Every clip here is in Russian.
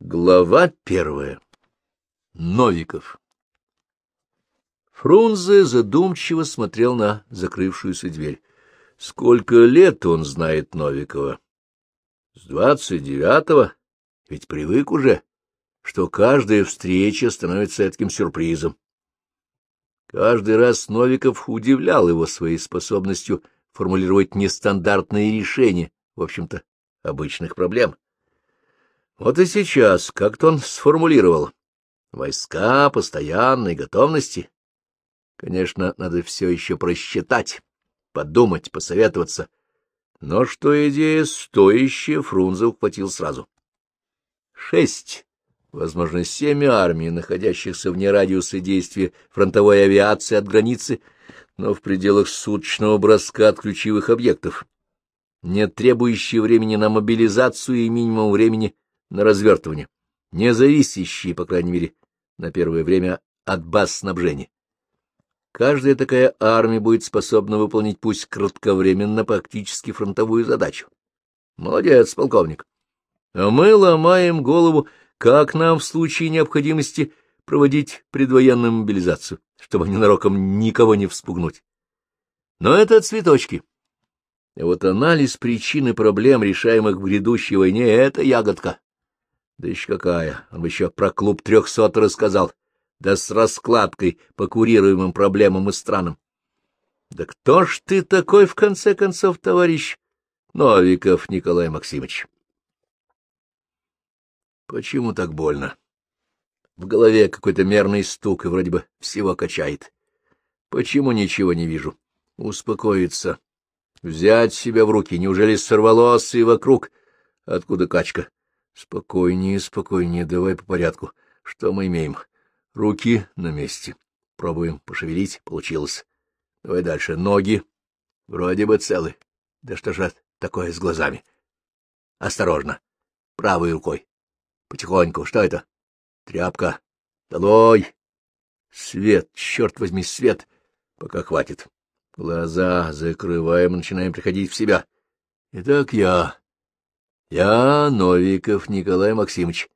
Глава первая. Новиков. Фрунзе задумчиво смотрел на закрывшуюся дверь. Сколько лет он знает Новикова? С двадцать девятого? Ведь привык уже, что каждая встреча становится таким сюрпризом. Каждый раз Новиков удивлял его своей способностью формулировать нестандартные решения, в общем-то, обычных проблем. Вот и сейчас как-то он сформулировал. Войска постоянной готовности. Конечно, надо все еще просчитать, подумать, посоветоваться. Но что идея стоящая, Фрунзе ухватил сразу. Шесть, возможно, семь армий, находящихся вне радиуса действия фронтовой авиации от границы, но в пределах суточного броска от ключевых объектов, не требующие времени на мобилизацию и минимум времени на развертывание, не зависящие, по крайней мере, на первое время от баз снабжения. Каждая такая армия будет способна выполнить пусть кратковременно практически фронтовую задачу. Молодец, полковник. А мы ломаем голову, как нам в случае необходимости проводить предвоенную мобилизацию, чтобы ненароком никого не вспугнуть. Но это цветочки. А вот анализ причин и проблем, решаемых в грядущей войне, — это ягодка. Да еще какая! Он бы еще про клуб трехсот рассказал. Да с раскладкой по курируемым проблемам и странам. Да кто ж ты такой, в конце концов, товарищ Новиков Николай Максимович? Почему так больно? В голове какой-то мерный стук, и вроде бы всего качает. Почему ничего не вижу? Успокоиться. Взять себя в руки. Неужели сорвалось и вокруг? Откуда качка? Спокойнее, спокойнее, давай по порядку. Что мы имеем? Руки на месте. Пробуем пошевелить. Получилось. Давай дальше. Ноги. Вроде бы целы. Да что же такое с глазами? Осторожно. Правой рукой. Потихоньку. Что это? Тряпка. Долой. Свет. Черт возьми, свет. Пока хватит. Глаза закрываем, начинаем приходить в себя. Итак, я я Новиков Николай Максимович.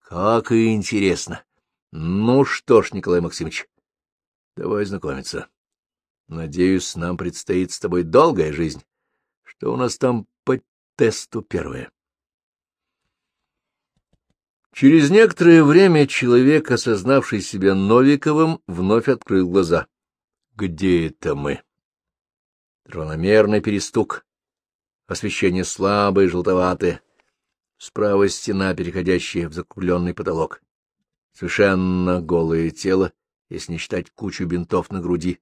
Как и интересно. Ну что ж, Николай Максимович, давай знакомиться. Надеюсь, нам предстоит с тобой долгая жизнь. Что у нас там по тесту первое? Через некоторое время человек, осознавший себя Новиковым, вновь открыл глаза. Где это мы? Равномерный перестук освещение слабое, желтоватое. Справа стена, переходящая в закругленный потолок. Совершенно голое тело, если не считать кучу бинтов на груди,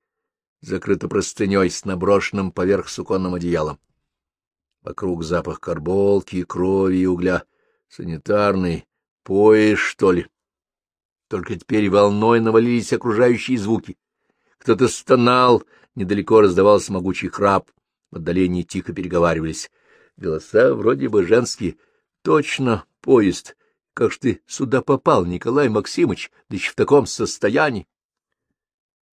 закрыто простыней с наброшенным поверх суконным одеялом. Вокруг запах карболки, крови и угля. Санитарный поезд, что ли? Только теперь волной навалились окружающие звуки. Кто-то стонал, недалеко раздавался могучий храп, в отдалении тихо переговаривались. Голоса вроде бы женские. Точно, поезд. Как ж ты сюда попал, Николай Максимович, да еще в таком состоянии?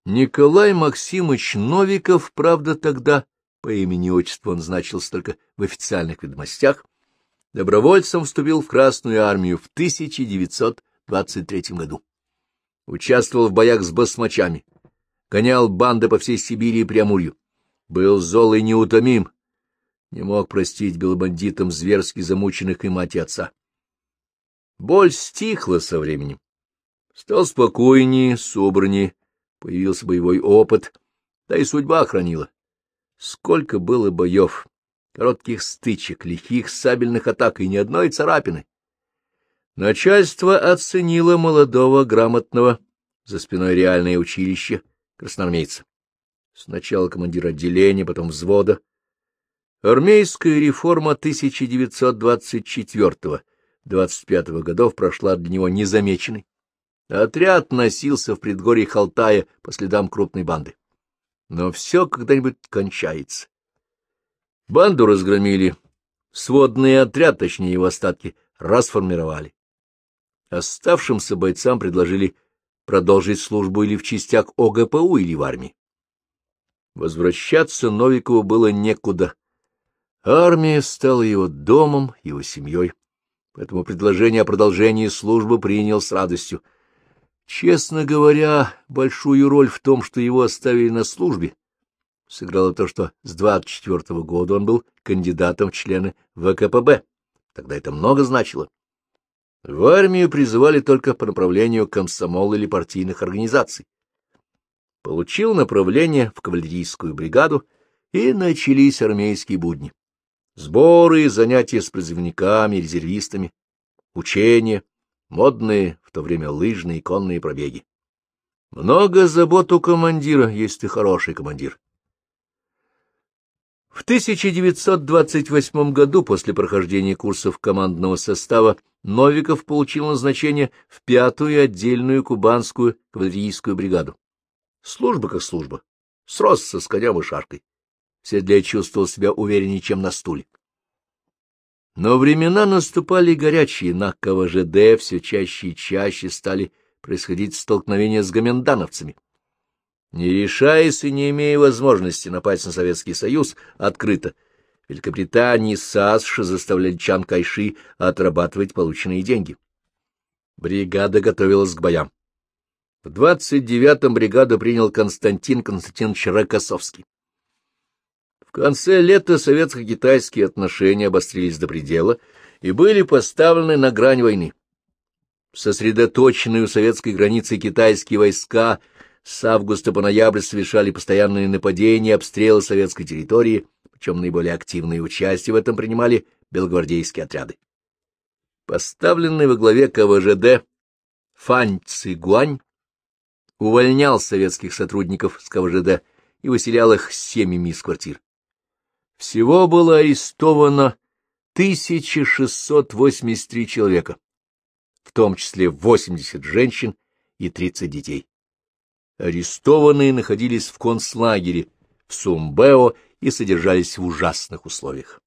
Николай Максимович Новиков, правда, тогда по имени и отчеству он значился только в официальных ведомостях, добровольцем вступил в Красную армию в 1923 году. Участвовал в боях с басмачами, гонял банды по всей Сибири и Преамурью был зол и неутомим, не мог простить белобандитам зверски замученных и мать и отца. Боль стихла со временем. Стал спокойнее, собраннее, появился боевой опыт, да и судьба охранила. Сколько было боев, коротких стычек, лихих сабельных атак и ни одной царапины. Начальство оценило молодого, грамотного, за спиной реальное училище, красноармейца. Сначала командир отделения, потом взвода. Армейская реформа 1924-25 годов прошла для него незамеченной. Отряд носился в предгорье Халтая по следам крупной банды. Но все когда-нибудь кончается. Банду разгромили, сводный отряд, точнее его остатки, расформировали. Оставшимся бойцам предложили продолжить службу или в частях ОГПУ, или в армии. Возвращаться Новикову было некуда. Армия стала его домом, его семьей. поэтому предложение о продолжении службы принял с радостью. Честно говоря, большую роль в том, что его оставили на службе, сыграло то, что с 24 -го года он был кандидатом в члены ВКПБ. Тогда это много значило. В армию призывали только по направлению комсомола или партийных организаций. Получил направление в кавалерийскую бригаду, и начались армейские будни. Сборы, занятия с призывниками, резервистами, учения, модные в то время лыжные и конные пробеги. Много забот у командира, если ты хороший командир. В 1928 году, после прохождения курсов командного состава, Новиков получил назначение в пятую отдельную кубанскую кавалерийскую бригаду. Служба как служба, сросся с конем и шаркой. Седля чувствовал себя увереннее, чем на стуле. Но времена наступали горячие, на КВЖД все чаще и чаще стали происходить столкновения с гомендановцами. Не решаясь и не имея возможности напасть на Советский Союз открыто, Великобритания и САСШ заставляли Чан Кайши отрабатывать полученные деньги. Бригада готовилась к боям. В 29-м бригаду принял Константин Константинович Рокоссовский конце лета советско-китайские отношения обострились до предела и были поставлены на грань войны. Сосредоточенные у советской границы китайские войска с августа по ноябрь совершали постоянные нападения и обстрелы советской территории, причем наиболее активное участие в этом принимали белогвардейские отряды. Поставленный во главе КВЖД Фань Цигуань увольнял советских сотрудников с КВЖД и выселял их семьями из квартир. Всего было арестовано 1683 человека, в том числе 80 женщин и 30 детей. Арестованные находились в концлагере в Сумбео и содержались в ужасных условиях.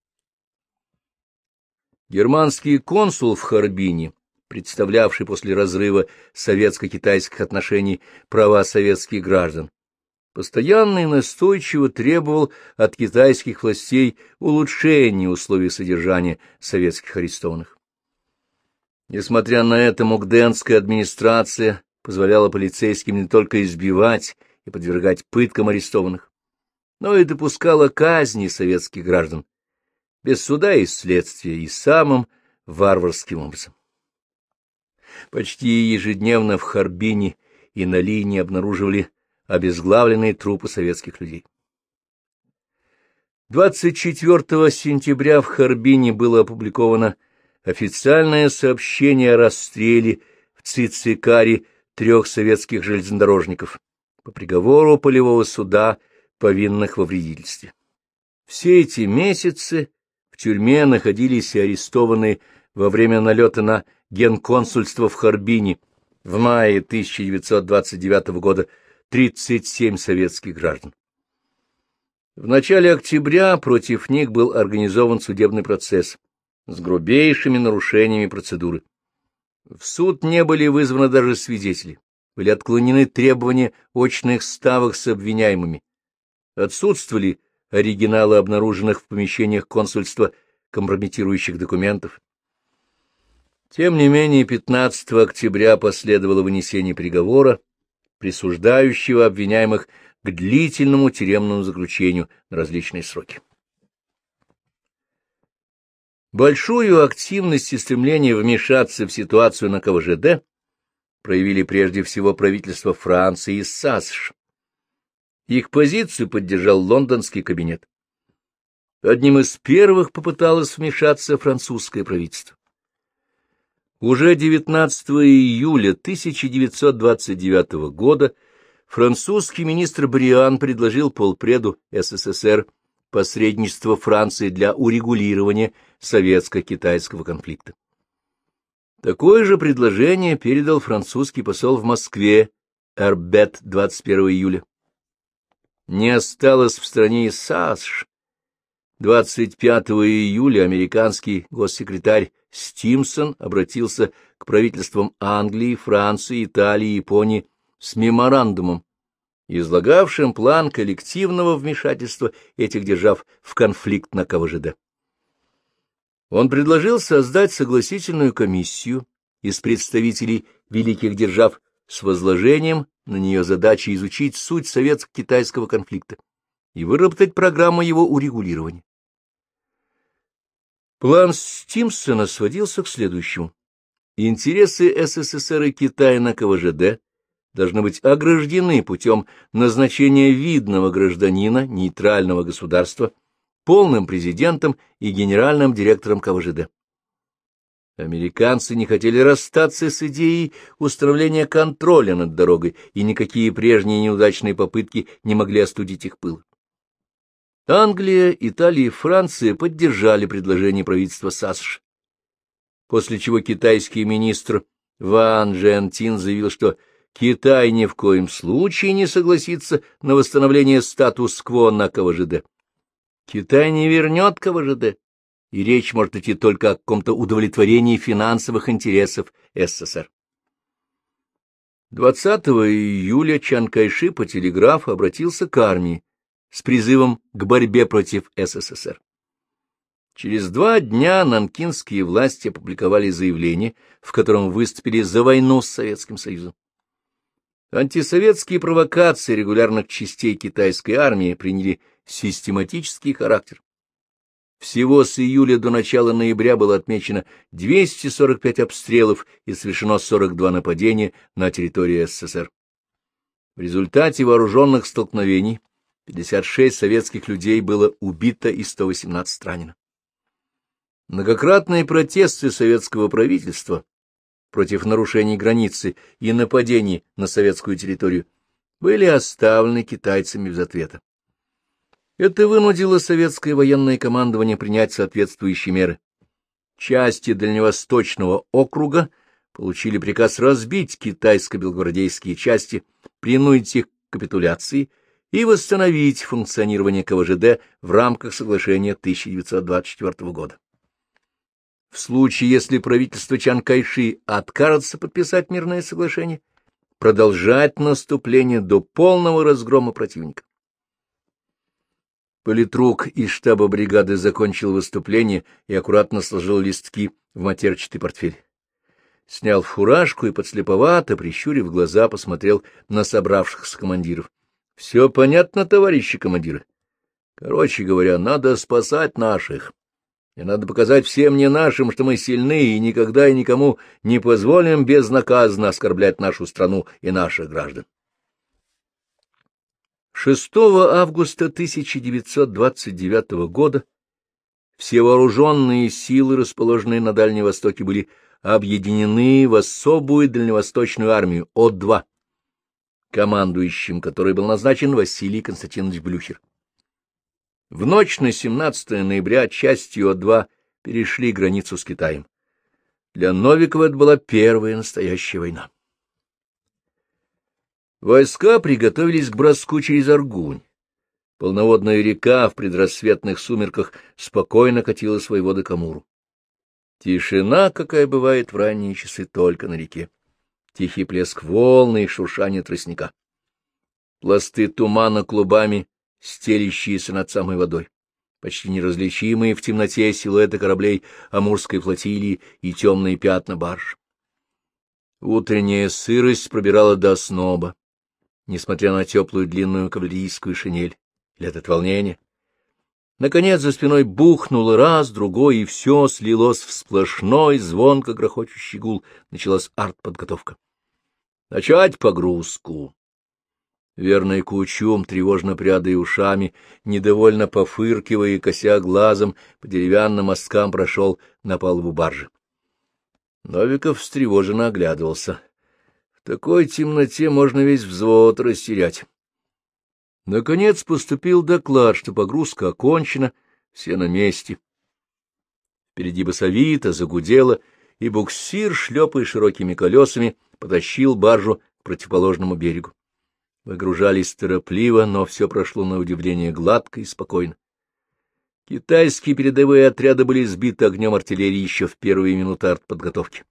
Германский консул в Харбине, представлявший после разрыва советско-китайских отношений права советских граждан, постоянно и настойчиво требовал от китайских властей улучшения условий содержания советских арестованных. Несмотря на это, Мугденская администрация позволяла полицейским не только избивать и подвергать пыткам арестованных, но и допускала казни советских граждан без суда и следствия и самым варварским образом. Почти ежедневно в Харбине и на линии обнаруживали обезглавленные трупы советских людей. 24 сентября в Харбине было опубликовано официальное сообщение о расстреле в Цицикаре трех советских железнодорожников по приговору полевого суда, повинных во вредительстве. Все эти месяцы в тюрьме находились и арестованные во время налета на генконсульство в Харбине в мае 1929 года 37 советских граждан. В начале октября против них был организован судебный процесс с грубейшими нарушениями процедуры. В суд не были вызваны даже свидетели, были отклонены требования очных ставок с обвиняемыми. Отсутствовали оригиналы обнаруженных в помещениях консульства компрометирующих документов. Тем не менее, 15 октября последовало вынесение приговора, присуждающего обвиняемых к длительному тюремному заключению на различные сроки. Большую активность и стремление вмешаться в ситуацию на КВЖД проявили прежде всего правительства Франции и САСШ. Их позицию поддержал лондонский кабинет. Одним из первых попыталось вмешаться французское правительство. Уже 19 июля 1929 года французский министр Бриан предложил полпреду СССР посредничество Франции для урегулирования советско-китайского конфликта. Такое же предложение передал французский посол в Москве Эрбет 21 июля. Не осталось в стране и САСШ. 25 июля американский госсекретарь Стимсон обратился к правительствам Англии, Франции, Италии Японии с меморандумом, излагавшим план коллективного вмешательства этих держав в конфликт на КВЖД. Он предложил создать согласительную комиссию из представителей великих держав с возложением на нее задачи изучить суть советско-китайского конфликта и выработать программу его урегулирования. План Стимсона сводился к следующему. Интересы СССР и Китая на КВЖД должны быть ограждены путем назначения видного гражданина нейтрального государства полным президентом и генеральным директором КВЖД. Американцы не хотели расстаться с идеей установления контроля над дорогой, и никакие прежние неудачные попытки не могли остудить их пыл. Англия, Италия и Франция поддержали предложение правительства САСШ, после чего китайский министр Ван Жентин заявил, что Китай ни в коем случае не согласится на восстановление статус-кво на КВЖД. Китай не вернет КВЖД, и речь может идти только о каком-то удовлетворении финансовых интересов СССР. 20 июля Чан Кайши по телеграфу обратился к армии с призывом к борьбе против СССР. Через два дня нанкинские власти опубликовали заявление, в котором выступили за войну с Советским Союзом. Антисоветские провокации регулярных частей китайской армии приняли систематический характер. Всего с июля до начала ноября было отмечено 245 обстрелов и совершено 42 нападения на территории СССР. В результате вооруженных столкновений 56 советских людей было убито и 118 ранено. Многократные протесты советского правительства против нарушений границы и нападений на советскую территорию были оставлены китайцами без ответа. Это вынудило советское военное командование принять соответствующие меры. Части Дальневосточного округа получили приказ разбить китайско-белгвардейские части, принудить их к капитуляции и восстановить функционирование КВЖД в рамках соглашения 1924 года. В случае, если правительство Чан Кайши откажется подписать мирное соглашение, продолжать наступление до полного разгрома противника. Политрук из штаба бригады закончил выступление и аккуратно сложил листки в матерчатый портфель. Снял фуражку и, подслеповато, прищурив глаза, посмотрел на собравшихся командиров. — Все понятно, товарищи командиры. Короче говоря, надо спасать наших. И надо показать всем не нашим, что мы сильны и никогда и никому не позволим безнаказанно оскорблять нашу страну и наших граждан. 6 августа 1929 года все вооруженные силы, расположенные на Дальнем Востоке, были объединены в особую дальневосточную армию О-2, командующим которой был назначен Василий Константинович Блюхер. В ночь на 17 ноября части О-2 перешли границу с Китаем. Для Новикова это была первая настоящая война. Войска приготовились к броску через Аргунь. Полноводная река в предрассветных сумерках спокойно катила свои воды к Амуру. Тишина, какая бывает в ранние часы только на реке. Тихий плеск волны и шуршание тростника. Пласты тумана клубами стелящиеся над самой водой, почти неразличимые в темноте силуэты кораблей Амурской флотилии и темные пятна барж. Утренняя сырость пробирала до сноба, несмотря на теплую длинную кавалерийскую шинель. Или это волнение? Наконец за спиной бухнуло раз, другой, и все слилось в сплошной, звонко грохочущий гул. Началась артподготовка. Начать погрузку. Верный кучум, тревожно прядая ушами, недовольно пофыркивая и кося глазом, по деревянным мосткам прошел на палубу баржи. Новиков встревоженно оглядывался. В такой темноте можно весь взвод растерять. Наконец поступил доклад, что погрузка окончена, все на месте. Впереди басовито загудело, и буксир, шлепая широкими колесами, потащил баржу к противоположному берегу. Выгружались торопливо, но все прошло на удивление гладко и спокойно. Китайские передовые отряды были сбиты огнем артиллерии еще в первые минуты артподготовки.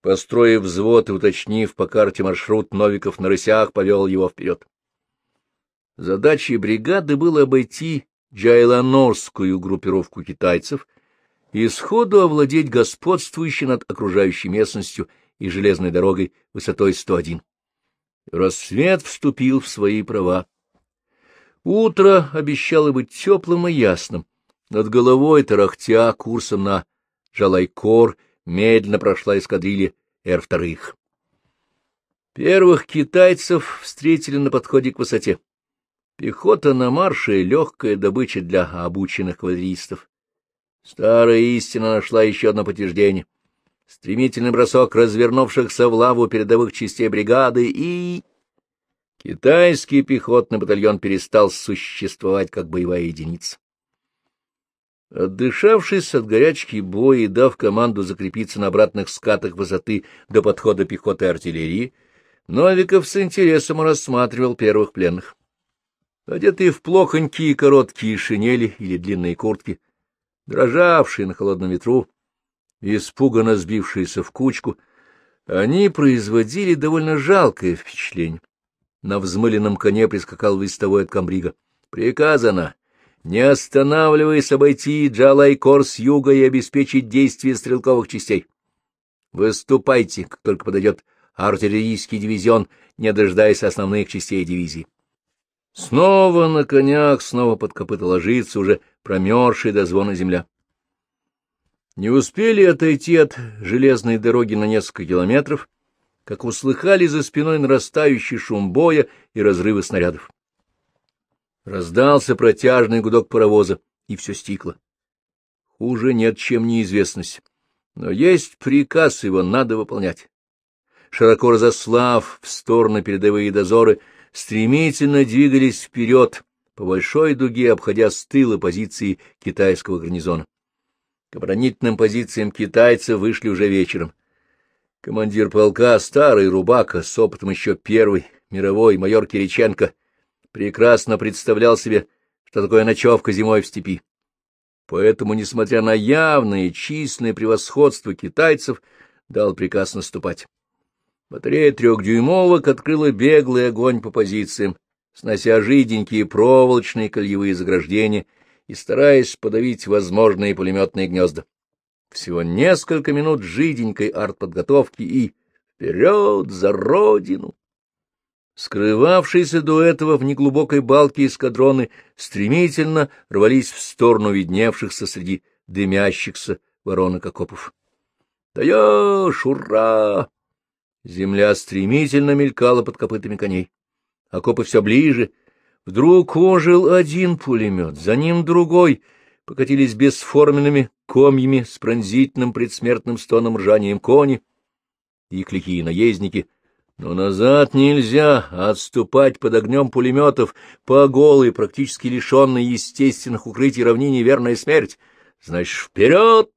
Построив взвод и уточнив по карте маршрут, Новиков на рысях повел его вперед. Задачей бригады было обойти Джайланорскую группировку китайцев и сходу овладеть господствующей над окружающей местностью и железной дорогой высотой 101. Рассвет вступил в свои права. Утро обещало быть теплым и ясным. Над головой, тарахтя курсом на Жалайкор, медленно прошла эскадрилья Р-2. Первых китайцев встретили на подходе к высоте. Пехота на марше — легкая добыча для обученных кавалеристов. Старая истина нашла еще одно подтверждение. Стремительный бросок развернувшихся в лаву передовых частей бригады и... Китайский пехотный батальон перестал существовать как боевая единица. Отдышавшись от горячки боя и дав команду закрепиться на обратных скатах высоты до подхода пехоты и артиллерии, Новиков с интересом рассматривал первых пленных. Одетые в плохонькие короткие шинели или длинные куртки, дрожавшие на холодном ветру, испуганно сбившиеся в кучку, они производили довольно жалкое впечатление. На взмыленном коне прискакал вестовой от комбрига. «Приказано, не останавливаясь, обойти Джалайкор с юга и обеспечить действие стрелковых частей. Выступайте, как только подойдет артиллерийский дивизион, не дожидаясь основных частей дивизии. Снова на конях, снова под копыта ложится уже промерзшая до звона земля. Не успели отойти от железной дороги на несколько километров, как услыхали за спиной нарастающий шум боя и разрывы снарядов. Раздался протяжный гудок паровоза, и все стикло. Хуже нет, чем неизвестность. Но есть приказ, его надо выполнять. Широко разослав в стороны передовые дозоры, стремительно двигались вперед, по большой дуге обходя с тыла позиции китайского гарнизона. К оборонительным позициям китайцев вышли уже вечером. Командир полка, старый рубака, с опытом еще первый, мировой, майор Кириченко, прекрасно представлял себе, что такое ночевка зимой в степи. Поэтому, несмотря на явное численное превосходство китайцев, дал приказ наступать. Батарея трехдюймовок открыла беглый огонь по позициям, снося жиденькие проволочные кольевые заграждения и стараясь подавить возможные пулеметные гнезда. Всего несколько минут жиденькой артподготовки и вперед за родину! Скрывавшиеся до этого в неглубокой балке эскадроны стремительно рвались в сторону видневшихся среди дымящихся воронок окопов. «Даешь! Ура!» Земля стремительно мелькала под копытами коней. Окопы все ближе. Вдруг ожил один пулемет, за ним другой. Покатились бесформенными комьями с пронзительным предсмертным стоном ржанием кони и клики наездники — но назад нельзя, отступать под огнем пулеметов по голой, практически лишенной естественных укрытий равнине верная смерть. Значит, вперед!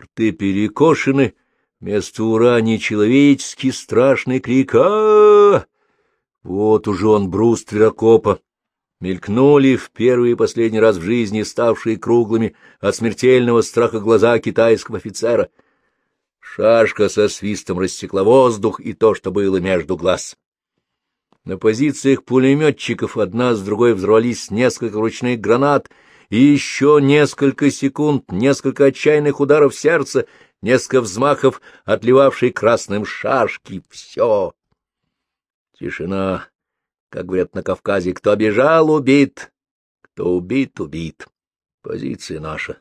Рты перекошены, вместо ура нечеловеческий страшный крик а, Вот уже он, бруствер окопа. Мелькнули в первый и последний раз в жизни ставшие круглыми от смертельного страха глаза китайского офицера — Шашка со свистом рассекла воздух и то, что было между глаз. На позициях пулеметчиков одна с другой взорвались несколько ручных гранат, и еще несколько секунд, несколько отчаянных ударов сердца, несколько взмахов, отливавшей красным шашки. Все. Тишина. Как говорят на Кавказе, кто бежал — убит, кто убит — убит. Позиция наша.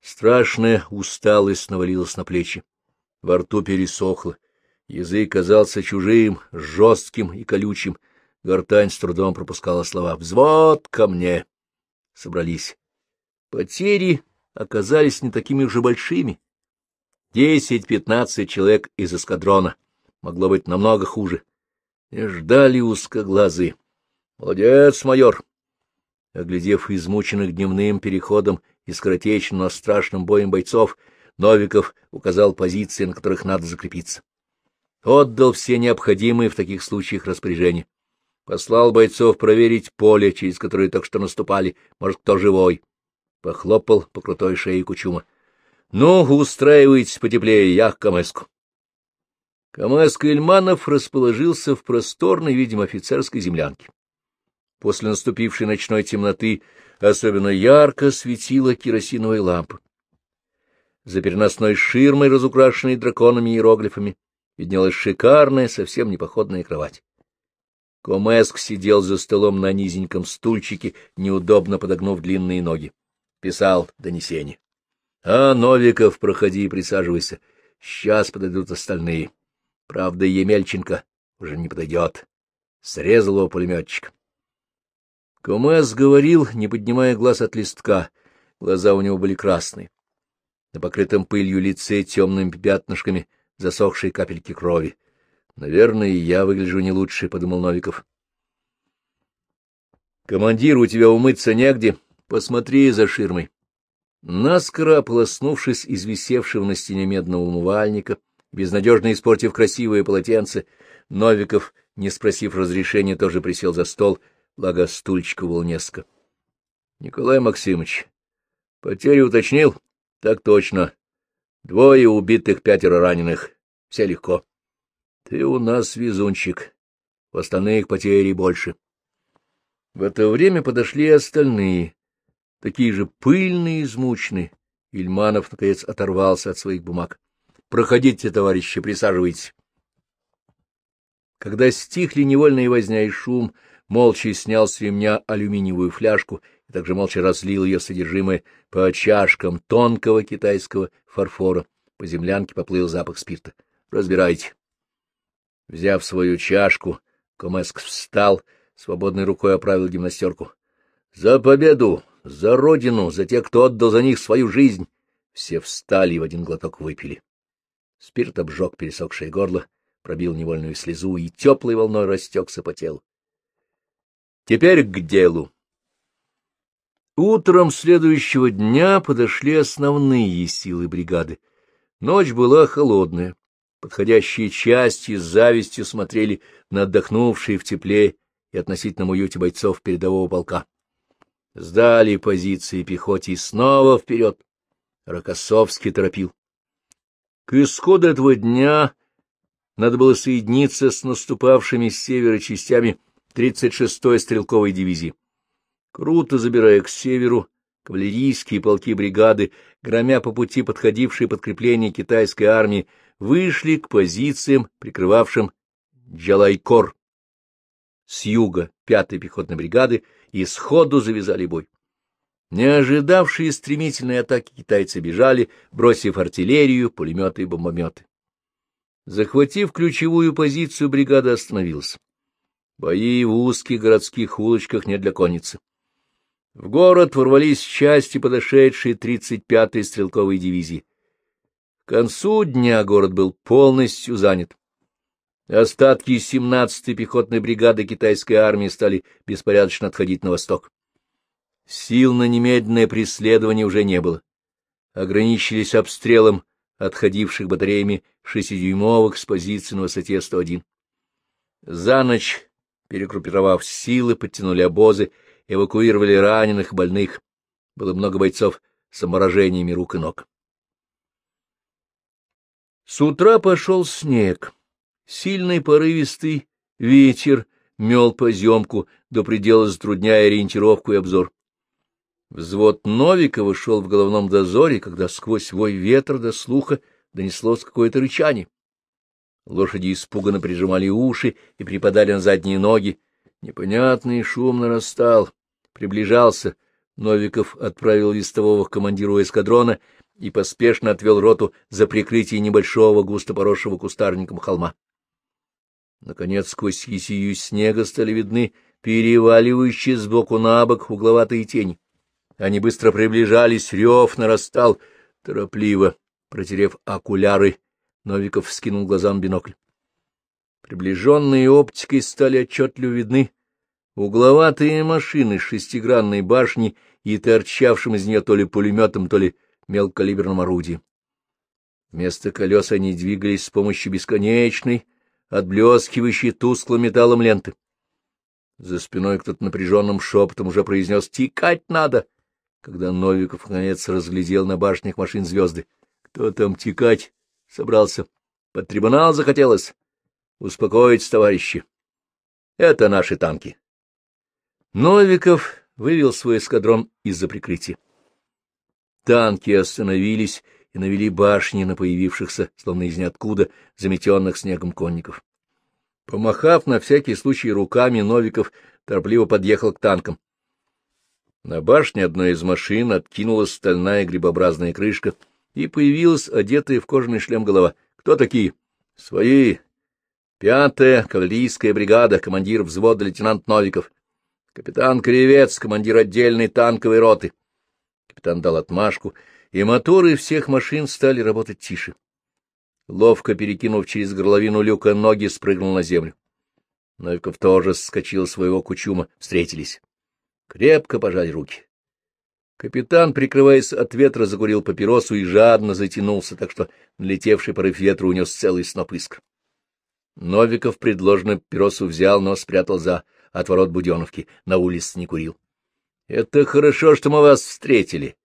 Страшная усталость навалилась на плечи. Во рту пересохло. Язык казался чужим, жестким и колючим. Гортань с трудом пропускала слова. «Взвод ко мне!» Собрались. Потери оказались не такими уже большими. Десять-пятнадцать человек из эскадрона. Могло быть намного хуже. Не ждали узкоглазы. Молодец, майор! Оглядев измученных дневным переходом и скоротечным, но страшным боем бойцов, Новиков указал позиции, на которых надо закрепиться. Отдал все необходимые в таких случаях распоряжения. Послал бойцов проверить поле, через которое так что наступали, может, кто живой. Похлопал по крутой шее Кучума. — Ну, устраивайтесь потеплее, я к Камэску. Камэск Ильманов расположился в просторной, видимо, офицерской землянке. После наступившей ночной темноты особенно ярко светила керосиновая лампа. за переносной ширмой, разукрашенной драконами и иероглифами, виднелась шикарная, совсем непоходная кровать. Комеск сидел за столом на низеньком стульчике, неудобно подогнув длинные ноги. Писал донесение. — А, Новиков, проходи и присаживайся. Сейчас подойдут остальные. Правда, Емельченко уже не подойдет. Срезал его пулеметчик. Комес говорил, не поднимая глаз от листка. Глаза у него были красные. На покрытом пылью лице темными пятнышками засохшие капельки крови. Наверное, я выгляжу не лучше, — подумал Новиков. — Командир, у тебя умыться негде. Посмотри за ширмой. Наскоро ополоснувшись из висевшего на стене медного умывальника, безнадежно испортив красивое полотенце, Новиков, не спросив разрешения, тоже присел за стол, благо стульчика было Николай Максимович, потери уточнил? — Так точно. Двое убитых, пятеро раненых. Все легко. Ты у нас везунчик. У остальных потери больше. В это время подошли остальные, такие же пыльные и измученные. Ильманов, наконец, оторвался от своих бумаг. — Проходите, товарищи, присаживайтесь. Когда стихли невольные возня и шум, молча снял с ремня алюминиевую фляжку и также молча разлил ее содержимое по чашкам тонкого китайского фарфора. По землянке поплыл запах спирта. — Разбирайте. Взяв свою чашку, Комеск встал, свободной рукой оправил гимнастерку. — За победу! За родину! За тех, кто отдал за них свою жизнь! Все встали и в один глоток выпили. Спирт обжег пересохшее горло, пробил невольную слезу и теплой волной растекся по телу. Теперь к делу. Утром следующего дня подошли основные силы бригады. Ночь была холодная. Подходящие части с завистью смотрели на отдохнувшие в тепле и относительном уюте бойцов передового полка. Сдали позиции пехоте и снова вперед. Рокоссовский торопил. К исходу этого дня надо было соединиться с наступавшими с севера частями 36-й стрелковой дивизии. Круто забирая к северу, кавалерийские полки бригады, громя по пути подходившие подкрепления китайской армии, вышли к позициям, прикрывавшим Джалайкор с юга пятой пехотной бригады и сходу завязали бой. Не ожидавшие стремительной атаки китайцы бежали, бросив артиллерию, пулеметы и бомбометы. Захватив ключевую позицию, бригада остановилась. Бои в узких городских улочках не для конницы. В город ворвались части, подошедшие 35-й стрелковой дивизии. К концу дня город был полностью занят. Остатки 17-й пехотной бригады китайской армии стали беспорядочно отходить на восток. Сил на немедленное преследование уже не было. Ограничились обстрелом отходивших батареями шестидюймовых с позиции на высоте 101. За ночь, перегруппировав силы, подтянули обозы, эвакуировали раненых, больных. Было много бойцов с обморожениями рук и ног. С утра пошел снег. Сильный порывистый ветер мел поземку, до предела затрудняя ориентировку и обзор. Взвод Новикова шел в головном дозоре, когда сквозь вой ветра до слуха донеслось какое-то рычание. Лошади испуганно прижимали уши и припадали на задние ноги. Непонятный шум нарастал, приближался. Новиков отправил листового к командиру эскадрона и поспешно отвел роту за прикрытие небольшого густо поросшего кустарником холма. Наконец, сквозь кисию снега стали видны переваливающие сбоку на бок угловатые тени. Они быстро приближались, рев нарастал. Торопливо, протерев окуляры, Новиков вскинул глазам бинокль. Приближенные оптикой стали отчетливо видны угловатые машины с шестигранной башней и торчавшим из нее то ли пулеметом, то ли мелкокалиберном орудии. Вместо колес они двигались с помощью бесконечной, отблескивающей тусклым металлом ленты. За спиной кто-то напряженным шепотом уже произнес «Тикать надо!» Когда Новиков, наконец, разглядел на башнях машин звезды. «Кто там тикать?» Собрался. «Под трибунал захотелось?» «Успокоить, товарищи. Это наши танки». Новиков вывел свой эскадрон из-за прикрытия. Танки остановились и навели башни на появившихся, словно из ниоткуда, заметенных снегом конников. Помахав на всякий случай руками, Новиков торопливо подъехал к танкам. На башне одной из машин откинулась стальная грибообразная крышка, и появилась одетая в кожаный шлем голова. Кто такие? Свои. Пятая кавалерийская бригада, командир взвода лейтенант Новиков. Капитан Кривец, командир отдельной танковой роты. Капитан дал отмашку, и моторы всех машин стали работать тише. Ловко перекинув через горловину люка, ноги спрыгнул на землю. Новиков тоже скочил своего кучума, встретились. Крепко пожали руки. Капитан, прикрываясь от ветра, закурил папиросу и жадно затянулся, так что налетевший порыв ветра унес целый сноп искр. Новиков предложенную папиросу взял, но спрятал за отворот Буденовки, на улице не курил. — Это хорошо, что мы вас встретили,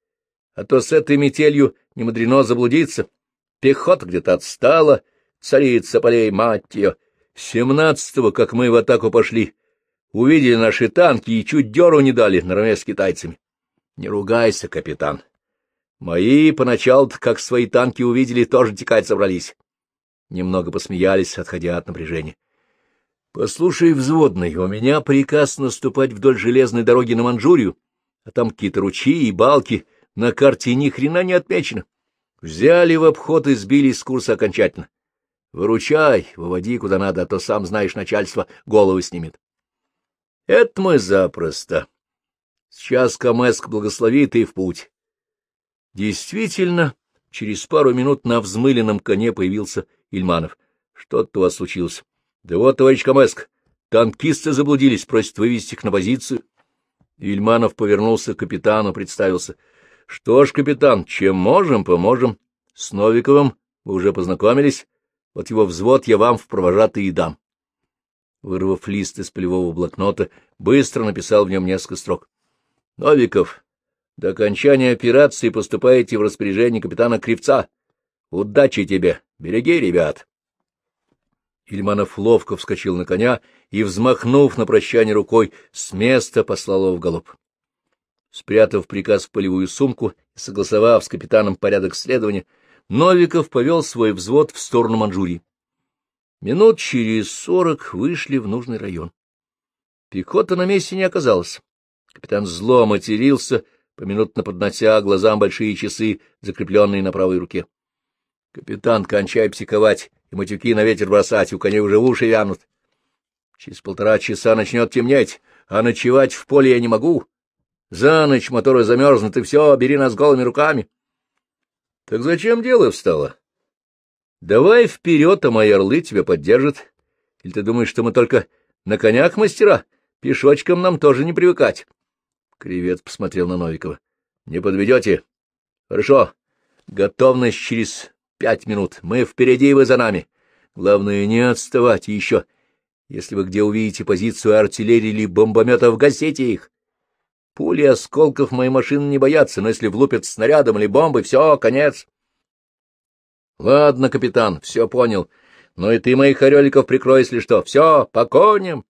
а то с этой метелью не мудрено заблудиться. Пехота где-то отстала, царица полей, мать ее. Семнадцатого, как мы в атаку пошли, увидели наши танки и чуть дёру не дали, наравне с китайцами. Не ругайся, капитан. Мои поначалу как свои танки увидели, тоже текать собрались. Немного посмеялись, отходя от напряжения. Послушай, взводный, у меня приказ наступать вдоль железной дороги на Манчжурию, а там какие-то ручьи и балки, на карте ни хрена не отмечено. Взяли в обход и сбили с курса окончательно. Выручай, выводи куда надо, а то, сам знаешь, начальство голову снимет. Это мы запросто. Сейчас Камэск благословит и в путь. Действительно, через пару минут на взмыленном коне появился Ильманов. Что-то у вас случилось. Да вот, товарищ Камэск, танкисты заблудились, просят вывести их на позицию. Ильманов повернулся к капитану, представился. — Что ж, капитан, чем можем, поможем. С Новиковым вы уже познакомились. Вот его взвод я вам в провожатые дам вырвав лист из полевого блокнота, быстро написал в нем несколько строк. — Новиков, до окончания операции поступаете в распоряжение капитана Кривца. Удачи тебе! Береги ребят! Ильманов ловко вскочил на коня и, взмахнув на прощание рукой, с места послал его в галоп. Спрятав приказ в полевую сумку и согласовав с капитаном порядок следования, Новиков повел свой взвод в сторону Манчжурии. Минут через сорок вышли в нужный район. Пехота на месте не оказалась. Капитан зло матерился, поминутно поднося глазам большие часы, закрепленные на правой руке. — Капитан, кончай псиковать и матюки на ветер бросать, у коней уже уши вянут. Через полтора часа начнет темнеть, а ночевать в поле я не могу. За ночь моторы замерзнут, и все, бери нас голыми руками. — Так зачем дело встало? Давай вперед, а мои орлы тебя поддержат. Или ты думаешь, что мы только на конях мастера? Пешочком нам тоже не привыкать. Кривец посмотрел на Новикова. — Не подведете? — Хорошо. Готовность через пять минут. Мы впереди, и вы за нами. Главное, не отставать. И еще, если вы где увидите позицию артиллерии или бомбометов, гасите их. Пули осколков моей машины не боятся, но если влупят снарядом или бомбой, все, конец. — Ладно, капитан, все понял. Но и ты моих ореликов прикрой, если что. Все, по коням.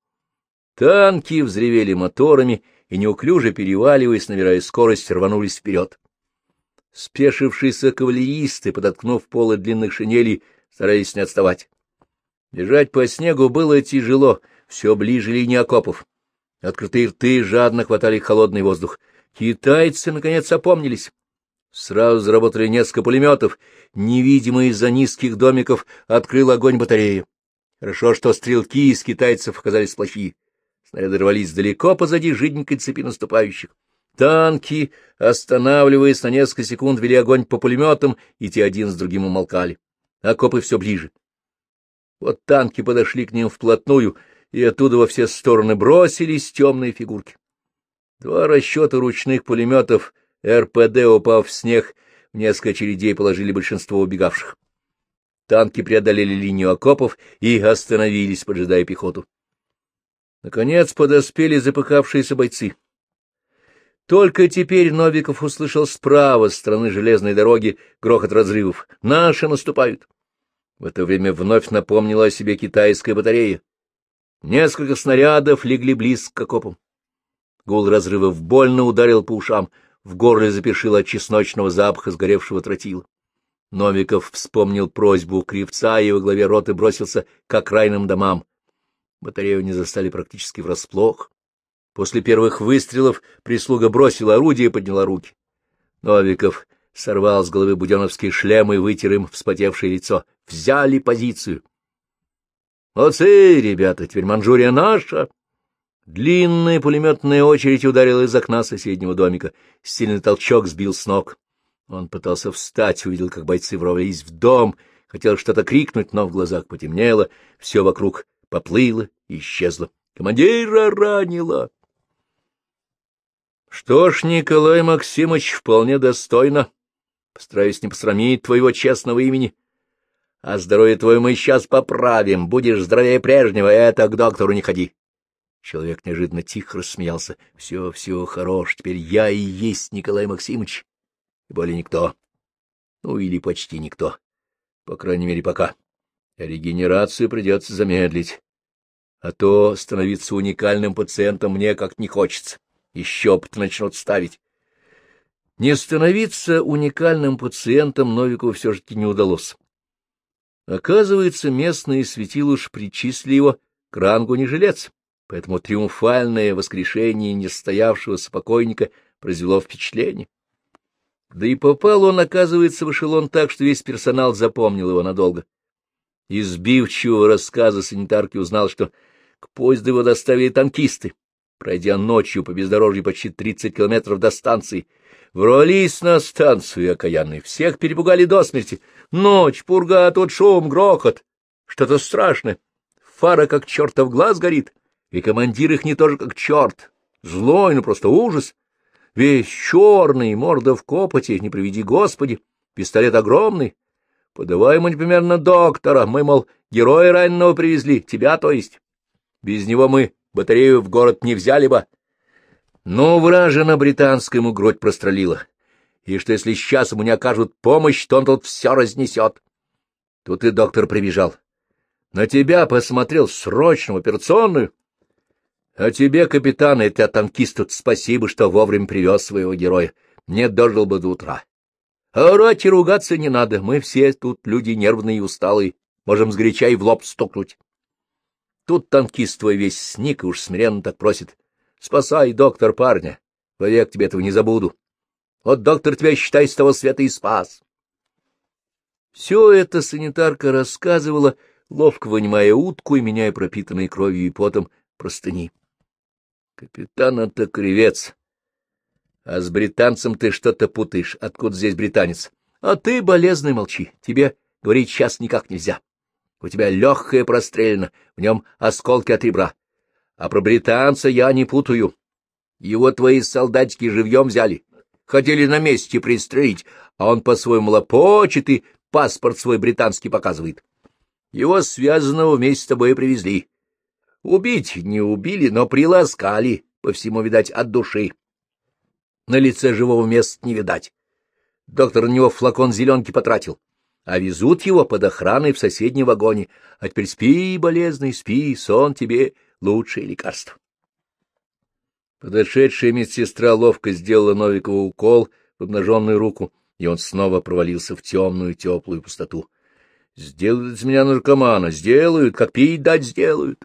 Танки взревели моторами и, неуклюже переваливаясь, набирая скорость, рванулись вперед. Спешившиеся кавалеристы, подоткнув полы длинных шинелей, старались не отставать. Бежать по снегу было тяжело, все ближе линии окопов. Открытые рты жадно хватали холодный воздух. Китайцы, наконец, опомнились. Сразу заработали несколько пулеметов. Невидимый из-за низких домиков открыл огонь батареи. Хорошо, что стрелки из китайцев оказались плохие. Снаряды рвались далеко позади жиденькой цепи наступающих. Танки, останавливаясь на несколько секунд, вели огонь по пулеметам, и те один с другим умолкали. Окопы все ближе. Вот танки подошли к ним вплотную, и оттуда во все стороны бросились темные фигурки. Два расчета ручных пулеметов — РПД, упав в снег, несколько чередей положили большинство убегавших. Танки преодолели линию окопов и остановились, поджидая пехоту. Наконец подоспели запыхавшиеся бойцы. Только теперь Новиков услышал справа с стороны железной дороги грохот разрывов. Наши наступают. В это время вновь напомнила о себе китайская батарея. Несколько снарядов легли близко к окопам. Гул разрывов больно ударил по ушам — в горле запешило от чесночного запаха сгоревшего тротила. Новиков вспомнил просьбу кривца и во главе роты бросился к окраинным домам. Батарею не застали практически врасплох. После первых выстрелов прислуга бросила орудие и подняла руки. Новиков сорвал с головы буденовский шлем и вытер им вспотевшее лицо. Взяли позицию. «Молодцы, ребята, теперь Манчжурия наша!» Длинная пулеметная очередь ударила из окна соседнего домика. Сильный толчок сбил с ног. Он пытался встать, увидел, как бойцы ворвались в дом, хотел что-то крикнуть, но в глазах потемнело, все вокруг поплыло и исчезло. Командира ранило! Что ж, Николай Максимович, вполне достойно. Постараюсь не посрамить твоего честного имени. А здоровье твое мы сейчас поправим. Будешь здоровее прежнего, это к доктору не ходи. Человек неожиданно тихо рассмеялся. — Все, все, хорош, теперь я и есть Николай Максимович. И более никто. Ну, или почти никто. По крайней мере, пока. Регенерацию придется замедлить. А то становиться уникальным пациентом мне как не хочется. Еще опыт начнут ставить. Не становиться уникальным пациентом Новикову все-таки не удалось. Оказывается, местные светилуш причислили его к рангу не жилец поэтому триумфальное воскрешение нестоявшегося покойника произвело впечатление. Да и попал он, оказывается, в эшелон так, что весь персонал запомнил его надолго. Из сбивчивого рассказа санитарки узнал, что к поезду его доставили танкисты, пройдя ночью по бездорожью почти 30 километров до станции. Ворвались на станцию окаянные, всех перепугали до смерти. Ночь, пурга, тут шум, грохот. Что-то страшное. Фара как чертов глаз горит и командир их не тоже как черт, злой, ну просто ужас. Весь черный, морда в копоте, не приведи Господи, пистолет огромный. Подавай ему, например, на доктора, мы, мол, героя раненого привезли, тебя, то есть. Без него мы батарею в город не взяли бы. Но вражина британскому грудь прострелила, и что если сейчас ему не окажут помощь, то он тут все разнесет. Тут и доктор прибежал. На тебя посмотрел срочно в операционную, а тебе, капитан, и ты танкист тут спасибо, что вовремя привез своего героя. Не дожил бы до утра. Орать и ругаться не надо, мы все тут люди нервные и усталые, можем сгоряча и в лоб стукнуть. Тут танкист твой весь сник и уж смиренно так просит. Спасай, доктор, парня, вовек тебе этого не забуду. Вот доктор тебя, считай, с того света и спас. Все это санитарка рассказывала, ловко вынимая утку и меняя пропитанные кровью и потом простыни. Капитан — это кривец. А с британцем ты что-то путаешь. Откуда здесь британец? А ты, болезный, молчи. Тебе говорить сейчас никак нельзя. У тебя легкое прострелено, в нем осколки от ребра. А про британца я не путаю. Его твои солдатики живьем взяли. Хотели на месте пристрелить, а он по-своему лопочет и паспорт свой британский показывает. Его связанного вместе с тобой привезли. Убить не убили, но приласкали, по всему, видать, от души. На лице живого места не видать. Доктор на него флакон зеленки потратил, а везут его под охраной в соседнем вагоне. А теперь спи, болезный, спи, сон тебе лучшее лекарство. Подошедшая медсестра ловко сделала Новикову укол в обнаженную руку, и он снова провалился в темную теплую пустоту. Сделают из меня наркомана, сделают, как пить дать сделают.